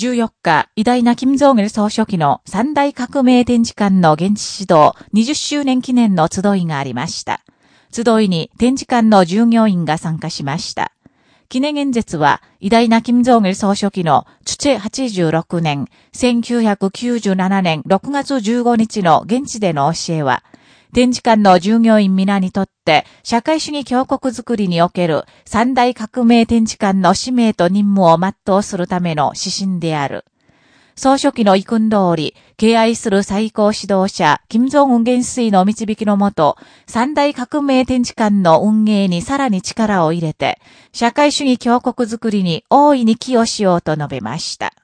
14日、偉大な金正義総書記の三大革命展示館の現地指導20周年記念の集いがありました。集いに展示館の従業員が参加しました。記念演説は、偉大な金正義総書記の、チチェ86年、1997年6月15日の現地での教えは、展示館の従業員皆にとって、社会主義強国づくりにおける三大革命展示館の使命と任務を全うするための指針である。総書記の意訓通り、敬愛する最高指導者、金正恩元帥の導きのもと、三大革命展示館の運営にさらに力を入れて、社会主義強国づくりに大いに寄与しようと述べました。